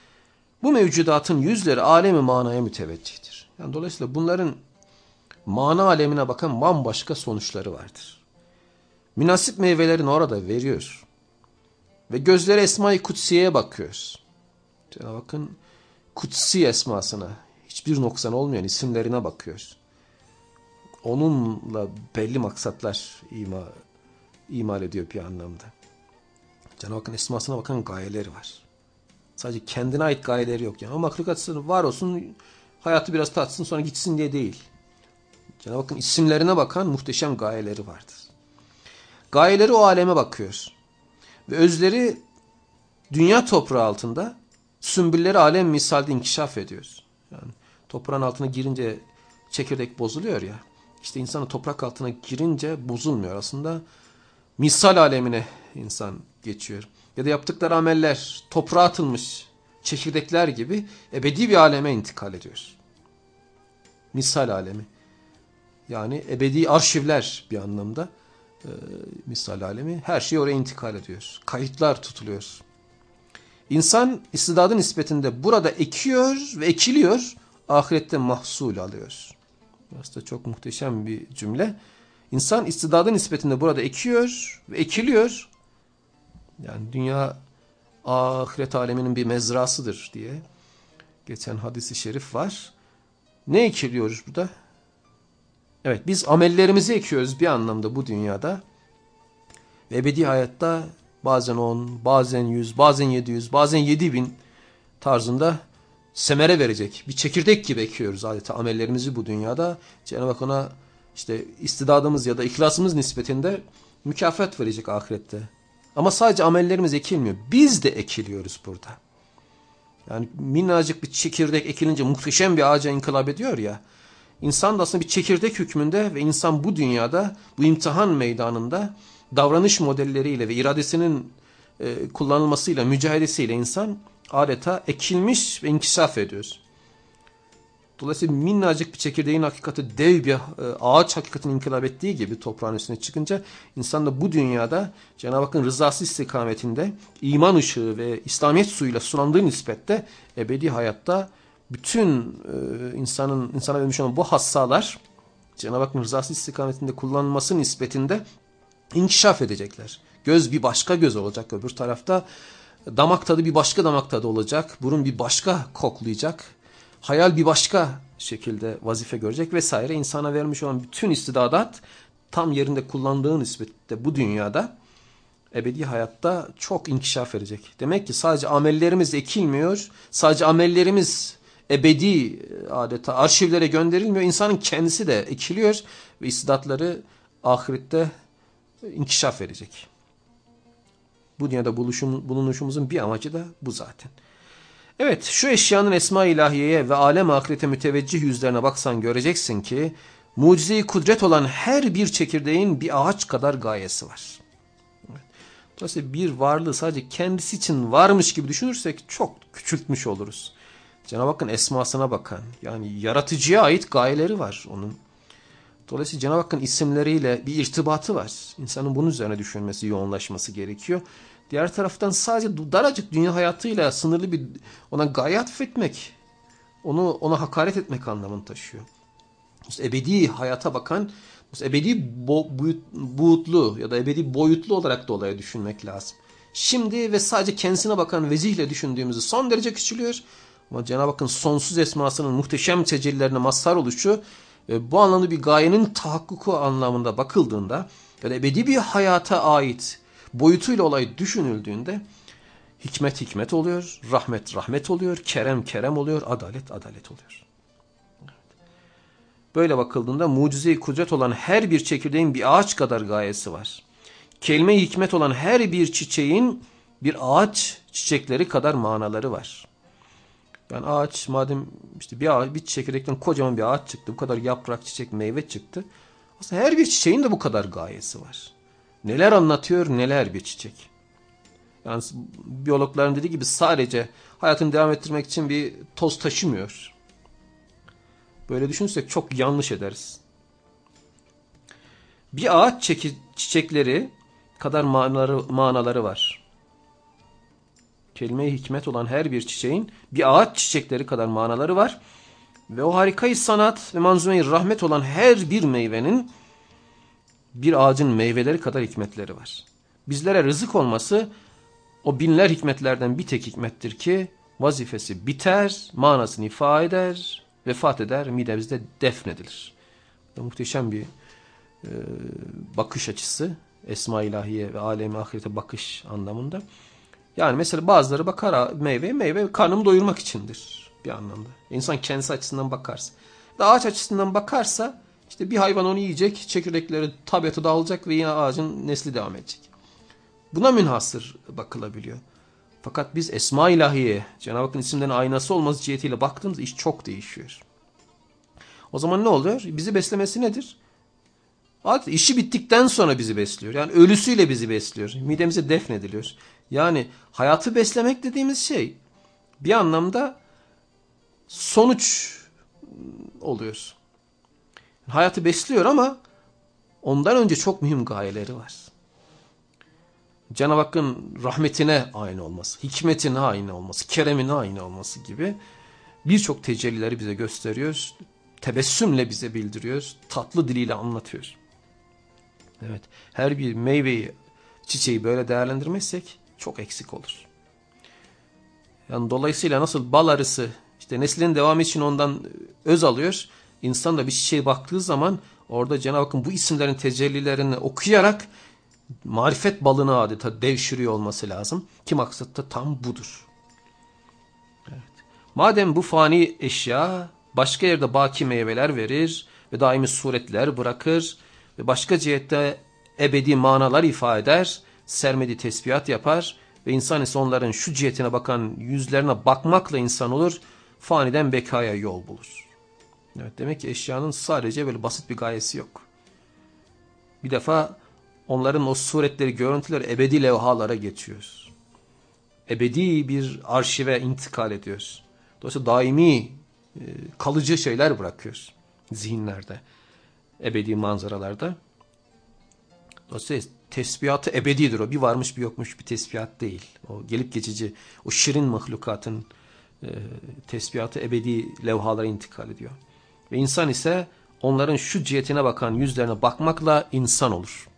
bu mevcudatın yüzleri alemi manaya müteveccihtir. Yani dolayısıyla bunların mana alemine bakan bambaşka sonuçları vardır. Münasip meyvelerini orada veriyor. Ve gözleri Esma-i Kutsiye'ye bakıyor. Cenab-ı Hakk'ın kutsi esmasına, hiçbir noksan olmayan isimlerine bakıyor. Onunla belli maksatlar ima, imal ediyor bir anlamda. Cenab-ı Hakk'ın esmasına bakan gayeleri var. Sadece kendine ait gayeleri yok. Yani o mahlukat var olsun, hayatı biraz tatsın sonra gitsin diye değil. Cenab-ı Hakk'ın isimlerine bakan muhteşem gayeleri vardır. Gayeleri o aleme bakıyor. Ve özleri dünya toprağı altında sümbülleri alem misalde inkişaf ediyor. Yani toprağın altına girince çekirdek bozuluyor ya. İşte insanın toprak altına girince bozulmuyor. Aslında misal alemine insan geçiyor. Ya da yaptıkları ameller toprağa atılmış çekirdekler gibi ebedi bir aleme intikal ediyor. Misal alemi. Yani ebedi arşivler bir anlamda e, misal alemi. Her şey oraya intikal ediyor. Kayıtlar tutuluyor. İnsan istidadı nispetinde burada ekiyor ve ekiliyor. Ahirette mahsul alıyor. Aslında çok muhteşem bir cümle. İnsan istidadı nispetinde burada ekiyor ve ekiliyor. Yani dünya ahiret aleminin bir mezrasıdır diye geçen hadisi şerif var. Ne ekiliyoruz burada? Evet biz amellerimizi ekiyoruz bir anlamda bu dünyada. Ve ebedi hayatta bazen 10, bazen 100, bazen 700, bazen 7000 tarzında semere verecek. Bir çekirdek gibi ekiyoruz adeta amellerimizi bu dünyada. Cenab-ı Hak ona işte istidadımız ya da ihlasımız nispetinde mükafat verecek ahirette. Ama sadece amellerimiz ekilmiyor. Biz de ekiliyoruz burada. Yani minnacık bir çekirdek ekilince muhteşem bir ağaca inkılap ediyor ya. İnsan da aslında bir çekirdek hükmünde ve insan bu dünyada, bu imtihan meydanında davranış modelleriyle ve iradesinin e, kullanılmasıyla, mücadelesiyle insan adeta ekilmiş ve inkişaf ediyor. Dolayısıyla minnacık bir çekirdeğin hakikati dev bir e, ağaç hakikatini inkılap ettiği gibi toprağın üstüne çıkınca insan da bu dünyada Cenab-ı Hakk'ın rızası istikametinde iman ışığı ve İslamiyet suyuyla sulandığı nispette ebedi hayatta bütün e, insanın insana vermiş olan bu hassalar Cenab-ı Hakk'ın rızası istikametinde kullanılması nispetinde inkişaf edecekler. Göz bir başka göz olacak öbür tarafta. Damak tadı bir başka damak tadı olacak. Burun bir başka koklayacak. Hayal bir başka şekilde vazife görecek vesaire. İnsana vermiş olan bütün istidadat tam yerinde kullandığı nispette bu dünyada ebedi hayatta çok inkişaf edecek. Demek ki sadece amellerimiz ekilmiyor. Sadece amellerimiz ebedi adeta arşivlere gönderilmiyor. İnsanın kendisi de ekiliyor ve istidatları ahirette inkişaf edecek. Bu dünyada buluşum, bulunuşumuzun bir amacı da bu zaten. Evet şu eşyanın esma ilahiyeye ve alem ahirete müteveccih yüzlerine baksan göreceksin ki mucizeyi kudret olan her bir çekirdeğin bir ağaç kadar gayesi var. Dolayısıyla bir varlığı sadece kendisi için varmış gibi düşünürsek çok küçültmüş oluruz. Cenab-ı Hakk'ın esmasına bakan yani yaratıcıya ait gayeleri var onun. Dolayısıyla Cenab-ı Hakk'ın isimleriyle bir irtibatı var. İnsanın bunun üzerine düşünmesi, yoğunlaşması gerekiyor. Diğer taraftan sadece daracık dünya hayatıyla sınırlı bir ona gaye atfetmek, onu ona hakaret etmek anlamını taşıyor. İşte ebedi hayata bakan, ebedi bo, boyut, buğutlu ya da ebedi boyutlu olarak da olaya düşünmek lazım. Şimdi ve sadece kendisine bakan vezihle düşündüğümüzde son derece küçülüyor. Ama Cenab-ı Hakk'ın sonsuz esmasının muhteşem tecellilerine mazhar oluşu e, bu anlamda bir gayenin tahakkuku anlamında bakıldığında ya da ebedi bir hayata ait boyutuyla olay düşünüldüğünde hikmet hikmet oluyor, rahmet rahmet oluyor, kerem kerem oluyor, adalet adalet oluyor. Böyle bakıldığında mucize-i kudret olan her bir çekirdeğin bir ağaç kadar gayesi var. Kelime-i hikmet olan her bir çiçeğin bir ağaç çiçekleri kadar manaları var. Yani ağaç madem işte bir ağaç, bir çekirdekten kocaman bir ağaç çıktı. Bu kadar yaprak, çiçek, meyve çıktı. Aslında her bir çiçeğin de bu kadar gayesi var. Neler anlatıyor neler bir çiçek. Yani biyologların dediği gibi sadece hayatını devam ettirmek için bir toz taşımıyor. Böyle düşünürsek çok yanlış ederiz. Bir ağaç çiçekleri kadar manaları, manaları var. Kelime-i hikmet olan her bir çiçeğin bir ağaç çiçekleri kadar manaları var. Ve o harikayı sanat ve manzumeyi rahmet olan her bir meyvenin bir ağacın meyveleri kadar hikmetleri var. Bizlere rızık olması o binler hikmetlerden bir tek hikmettir ki vazifesi biter, manasını ifade eder, vefat eder, midemizde defnedilir. Muhteşem bir e, bakış açısı Esma ilahiye ve alemi ahirete bakış anlamında. Yani mesela bazıları bakar meyve, meyve karnımı doyurmak içindir bir anlamda. İnsan kendisi açısından bakarsa. Da ağaç açısından bakarsa işte bir hayvan onu yiyecek, çekirdekleri tabiatı dağılacak ve yine ağacın nesli devam edecek. Buna münhasır bakılabiliyor. Fakat biz Esma ilahiye, Cenab-ı Hakk'ın isimlerinin aynası olması cihetiyle baktığımız iş çok değişiyor. O zaman ne oluyor? Bizi beslemesi nedir? Artık işi bittikten sonra bizi besliyor. Yani ölüsüyle bizi besliyor. Midemize defnediliyor. Yani hayatı beslemek dediğimiz şey bir anlamda sonuç oluyor. Hayatı besliyor ama ondan önce çok mühim gayeleri var. Cenab-ı Hakk'ın rahmetine aynı olması, hikmetine aynı olması, keremine aynı olması gibi birçok tecellileri bize gösteriyor. Tebessümle bize bildiriyor, tatlı diliyle anlatıyor. Evet, her bir meyveyi, çiçeği böyle değerlendirmezsek çok eksik olur. Yani dolayısıyla nasıl bal arısı işte neslinin devamı için ondan öz alıyor. İnsan da bir çiçeğe baktığı zaman orada Cenab-ı Hakk'ın bu isimlerin tecellilerini okuyarak marifet balını adeta devşiriyor olması lazım. Ki maksat da tam budur. Evet. Madem bu fani eşya başka yerde baki meyveler verir ve daimi suretler bırakır ve başka cihette ebedi manalar ifade eder, sermedi tesbihat yapar ve insan ise onların şu cihetine bakan yüzlerine bakmakla insan olur, faniden bekaya yol bulur. Evet, demek ki eşyanın sadece böyle basit bir gayesi yok. Bir defa onların o suretleri, görüntüler ebedi levhalara geçiyor. Ebedi bir arşive intikal ediyor. Dolayısıyla daimi, e, kalıcı şeyler bırakıyor zihinlerde, ebedi manzaralarda. Dolayısıyla tesbihatı ebedidir o. Bir varmış bir yokmuş bir tesbihat değil. O gelip geçici, o şirin mahlukatın e, tesbihatı ebedi levhalara intikal ediyor. Ve insan ise onların şu cihetine bakan yüzlerine bakmakla insan olur.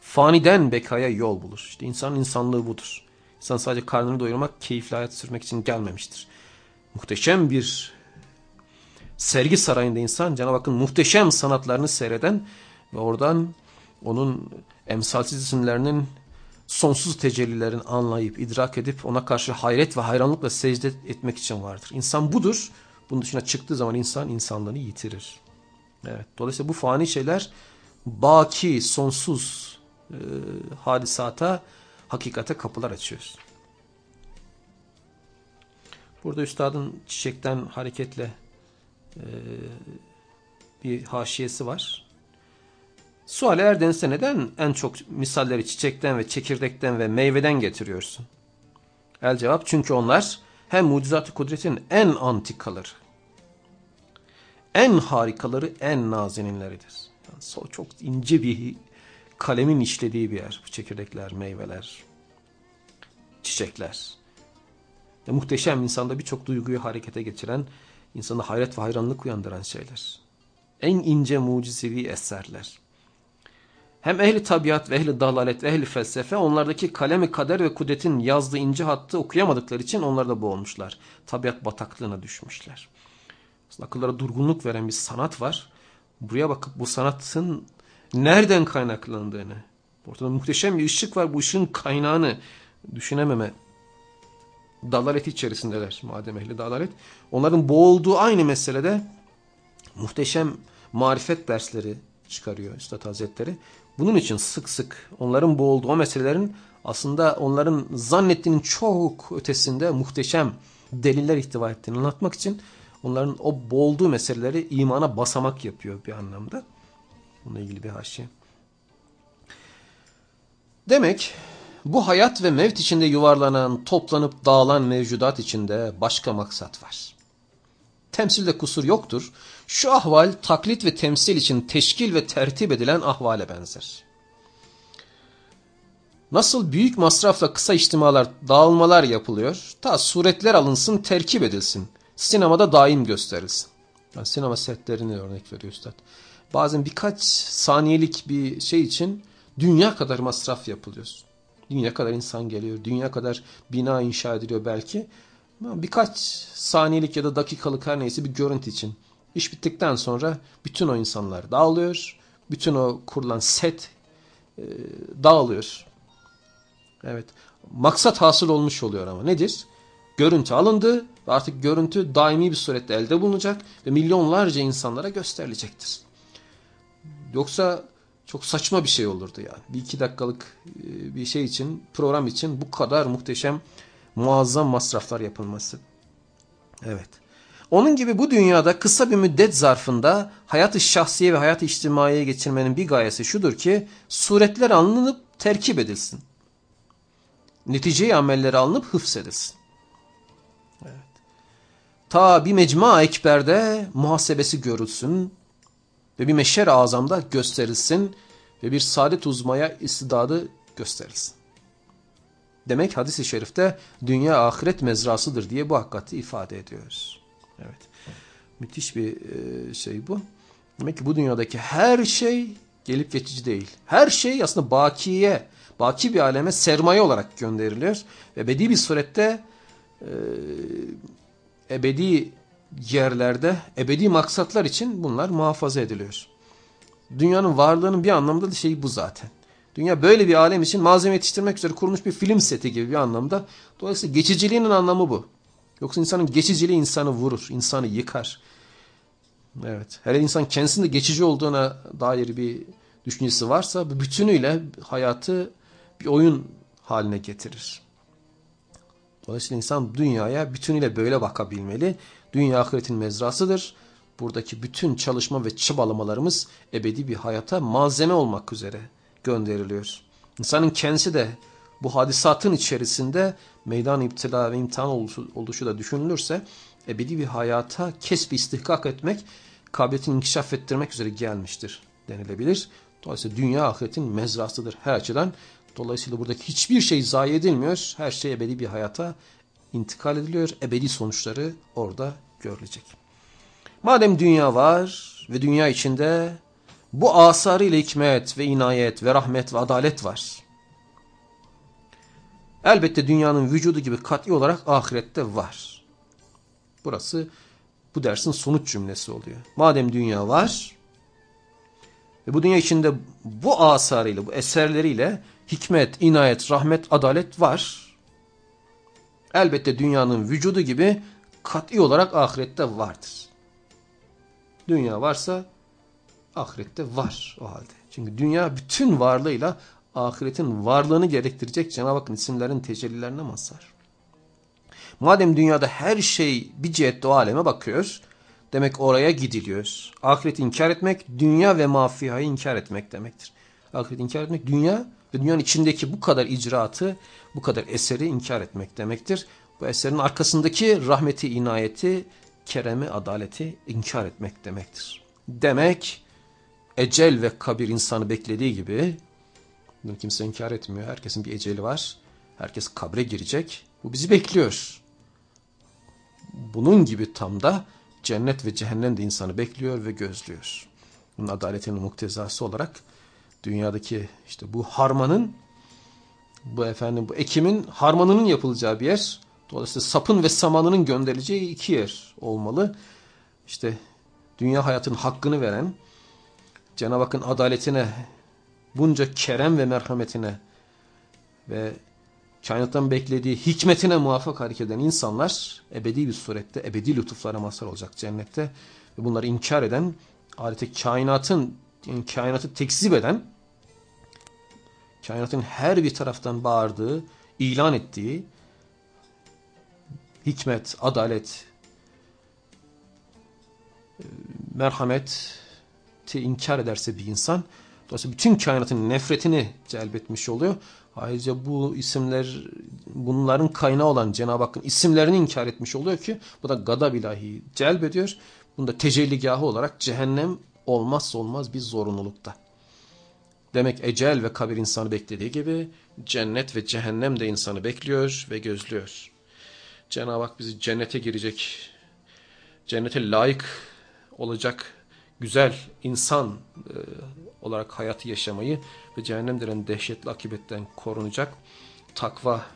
Faniden bekaya yol bulur. İşte insanın insanlığı budur. İnsan sadece karnını doyurmak, keyifli hayat sürmek için gelmemiştir. Muhteşem bir sergi sarayında insan Cenab-ı Hakk'ın muhteşem sanatlarını seyreden ve oradan onun emsalsiz isimlerinin sonsuz tecellilerini anlayıp, idrak edip ona karşı hayret ve hayranlıkla secde etmek için vardır. İnsan budur. Bunun dışına çıktığı zaman insan insanlığını yitirir. Evet. Dolayısıyla bu fani şeyler baki, sonsuz e, hadisata, hakikate kapılar açıyor. Burada üstadın çiçekten hareketle e, bir haşiyesi var. Suale erdense neden en çok misalleri çiçekten ve çekirdekten ve meyveden getiriyorsun? El cevap çünkü onlar hem mucizat-ı kudretin en antikaları, en harikaları, en nazininleridir. Yani çok ince bir kalemin işlediği bir yer. Bu çekirdekler, meyveler, çiçekler. Ve muhteşem insanda birçok duyguyu harekete geçiren, insanda hayret ve hayranlık uyandıran şeyler. En ince mucizevi eserler. Hem ehli tabiat ve ehli dalalet ve ehli felsefe onlardaki kalemi kader ve kudretin yazdığı ince hattı okuyamadıkları için onlar da boğulmuşlar. Tabiat bataklığına düşmüşler. Aslında akıllara durgunluk veren bir sanat var. Buraya bakıp bu sanatın nereden kaynaklandığını, ortada muhteşem bir ışık var bu ışığın kaynağını düşünememe dalalet içerisindeler madem ehli dalalet. Onların boğulduğu aynı meselede muhteşem marifet dersleri çıkarıyor Üstad Hazretleri. Bunun için sık sık onların boğulduğu meselelerin aslında onların zannettiğinin çok ötesinde muhteşem deliller ihtiva ettiğini anlatmak için onların o boğulduğu meseleleri imana basamak yapıyor bir anlamda. Bununla ilgili bir haşiye. Demek bu hayat ve mevt içinde yuvarlanan, toplanıp dağılan mevcudat içinde başka maksat var. Temsilde kusur yoktur. Şu ahval taklit ve temsil için teşkil ve tertip edilen ahvale benzer. Nasıl büyük masrafla kısa içtimalar, dağılmalar yapılıyor, ta suretler alınsın, terkip edilsin. Sinemada daim gösterilsin. Yani sinema setlerini örnek veriyor üstad. Bazen birkaç saniyelik bir şey için dünya kadar masraf yapılıyor. Dünya kadar insan geliyor, dünya kadar bina inşa ediliyor belki. Birkaç saniyelik ya da dakikalık her neyse bir görüntü için. İş bittikten sonra bütün o insanlar dağılıyor. Bütün o kurulan set e, dağılıyor. Evet. Maksat hasıl olmuş oluyor ama nedir? Görüntü alındı ve artık görüntü daimi bir surette elde bulunacak ve milyonlarca insanlara gösterilecektir. Yoksa çok saçma bir şey olurdu yani. Bir iki dakikalık e, bir şey için, program için bu kadar muhteşem, muazzam masraflar yapılması. Evet. Onun gibi bu dünyada kısa bir müddet zarfında hayatı şahsiye ve hayatı içtimaiye geçirmenin bir gayesi şudur ki suretler alınıp terkip edilsin. Neticeyi amelleri alınıp hıfzedilsin. Evet. Ta bir mecma ekberde muhasebesi görülsün ve bir meşer azamda gösterilsin ve bir saadet uzmaya istidadı gösterilsin. Demek hadis-i şerifte dünya ahiret mezrasıdır diye bu hakikati ifade ediyoruz. Evet. Müthiş bir şey bu. Demek ki bu dünyadaki her şey gelip geçici değil. Her şey aslında bakiye, baki bir aleme sermaye olarak gönderiliyor. Ebedi bir surette e, ebedi yerlerde, ebedi maksatlar için bunlar muhafaza ediliyor. Dünyanın varlığının bir anlamda da şeyi bu zaten. Dünya böyle bir alem için malzeme yetiştirmek üzere kurulmuş bir film seti gibi bir anlamda. Dolayısıyla geçiciliğinin anlamı bu. Yoksa insanın geçiciliği insanı vurur, insanı yıkar. Evet. Her insan kendisinde geçici olduğuna dair bir düşüncesi varsa bu bütünüyle hayatı bir oyun haline getirir. Dolayısıyla insan dünyaya bütünüyle böyle bakabilmeli. Dünya ahiretin mezrasıdır. Buradaki bütün çalışma ve çabalamalarımız ebedi bir hayata malzeme olmak üzere gönderiliyor. İnsanın kendisi de bu hadisatın içerisinde meydan iptila ve imtihan oluşu, da düşünülürse ebedi bir hayata kesbi istihkak etmek, kabiliyetini inkişaf ettirmek üzere gelmiştir denilebilir. Dolayısıyla dünya ahiretin mezrasıdır her açıdan. Dolayısıyla buradaki hiçbir şey zayi edilmiyor. Her şey ebedi bir hayata intikal ediliyor. Ebedi sonuçları orada görülecek. Madem dünya var ve dünya içinde bu asarı hikmet ve inayet ve rahmet ve adalet var. Elbette dünyanın vücudu gibi kat'i olarak ahirette var. Burası bu dersin sonuç cümlesi oluyor. Madem dünya var ve bu dünya içinde bu asarıyla, bu eserleriyle hikmet, inayet, rahmet, adalet var. Elbette dünyanın vücudu gibi kat'i olarak ahirette vardır. Dünya varsa ahirette var o halde. Çünkü dünya bütün varlığıyla ahiretin varlığını gerektirecek Cenab-ı Hakk'ın isimlerin tecellilerine mazhar. Madem dünyada her şey bir cihette o aleme bakıyor, demek oraya gidiliyor. Ahireti inkar etmek, dünya ve mafihayı inkar etmek demektir. Ahireti inkar etmek, dünya ve dünyanın içindeki bu kadar icraatı, bu kadar eseri inkar etmek demektir. Bu eserin arkasındaki rahmeti, inayeti, keremi, adaleti inkar etmek demektir. Demek ecel ve kabir insanı beklediği gibi bunu kimse inkar etmiyor. Herkesin bir eceli var. Herkes kabre girecek. Bu bizi bekliyor. Bunun gibi tam da cennet ve cehennem de insanı bekliyor ve gözlüyor. Bunun adaletinin muktezası olarak dünyadaki işte bu harmanın bu efendim bu ekimin harmanının yapılacağı bir yer. Dolayısıyla sapın ve samanının gönderileceği iki yer olmalı. İşte dünya hayatının hakkını veren, Cenab-ı Hakk'ın adaletine, bunca kerem ve merhametine ve kainattan beklediği hikmetine muvaffak hareket eden insanlar ebedi bir surette, ebedi lütuflara mazhar olacak cennette. Ve bunları inkar eden, adeta kainatın, yani kainatı tekzip eden, kainatın her bir taraftan bağırdığı, ilan ettiği hikmet, adalet, merhameti inkar ederse bir insan, dolayısıyla bütün kainatın nefretini celbetmiş oluyor. Ayrıca bu isimler bunların kaynağı olan Cenab-ı Hakk'ın isimlerini inkar etmiş oluyor ki bu da gadab ilahi celbediyor. Bunda tecelligahı olarak cehennem olmazsa olmaz bir zorunlulukta. Demek ecel ve kabir insanı beklediği gibi cennet ve cehennem de insanı bekliyor ve gözlüyor. Cenab-ı Hak bizi cennete girecek, cennete layık olacak güzel insan e, olarak hayatı yaşamayı ve cehennem dehşetli akibetten korunacak takva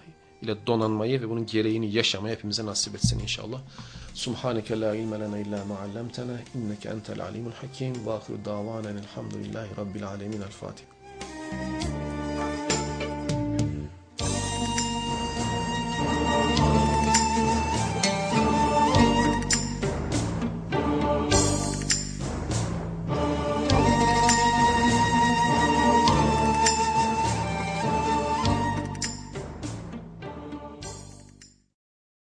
ile donanmayı ve bunun gereğini yaşamayı hepimize nasip etsin inşallah. Subhaneke la ilme lena illa ma allamtana inneke entel alimul hakim ve ahiru davanen elhamdülillahi rabbil alemin el Fatiha.